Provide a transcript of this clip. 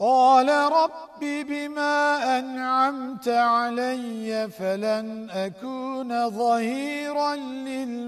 قال رب بما أنعمت علي فلن أكون ظهيرا للمسلمين